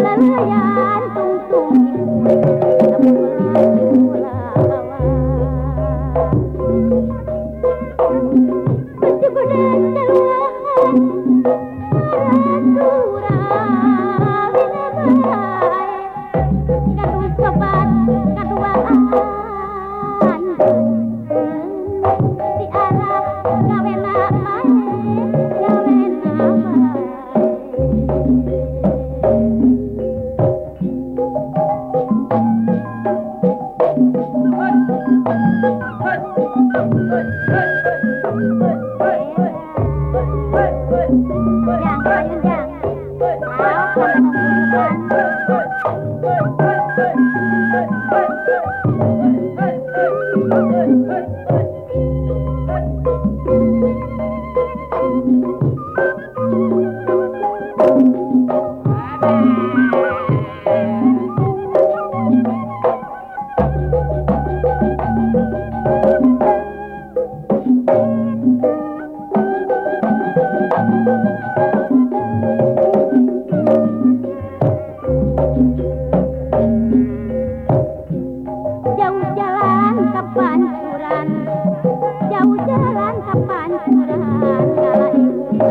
Lalu. jauh jalan ke pancuran jauh jalan ke pancuran kala ini